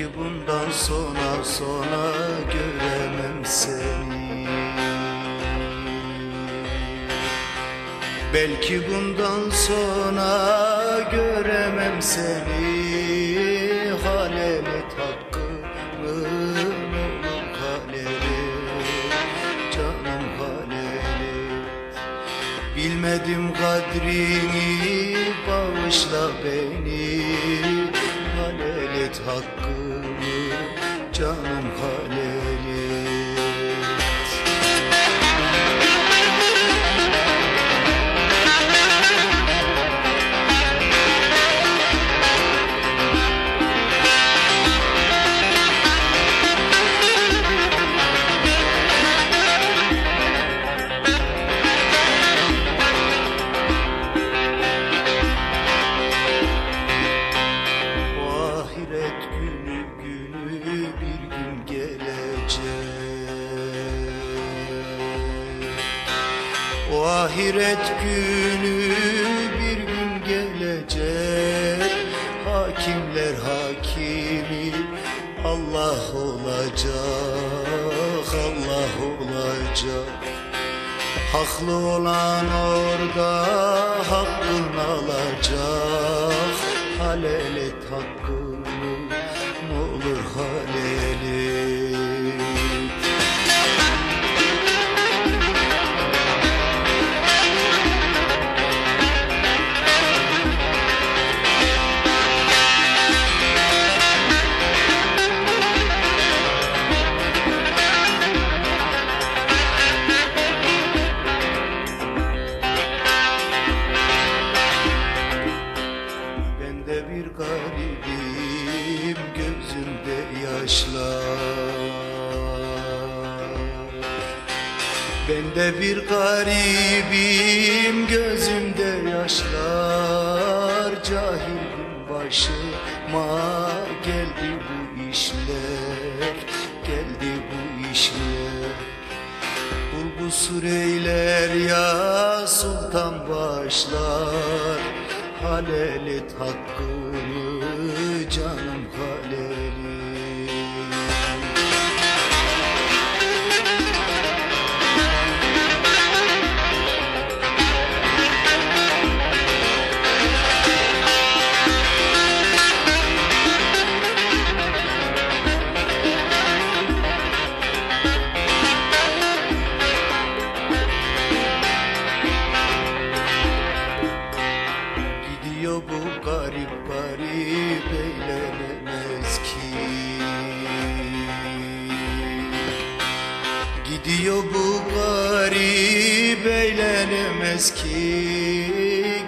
Belki bundan sonra sonra göremem seni. Belki bundan sonra göremem seni. Halelet hakkımın olur halelet Canım halelet Bilmedim kadrini bağışla beni Halelet hakkımı canım halelet O ahiret günü bir gün gelecek. Hakimler hakimi Allah olacak Allah olacak. Haklı olan orada hakkını alacak. Halelet hakkını bir garibim gözümde yaşlar. Ben de bir garibim gözümde yaşlar. Cahilim başıma geldi bu işler Geldi bu işler. Bul bu süreyler ya sultan başlar Halelet hakkını canım halelit Gidiyor bu garip eğlenemez ki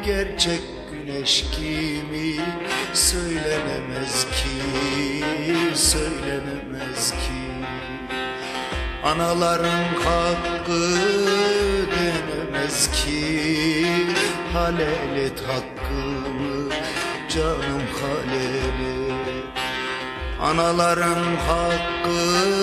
Gerçek güneş kimi söylenemez ki Söylenemez ki. Anaların hakkı denemez ki Halelet hakkını canım halelet Anaların hakkı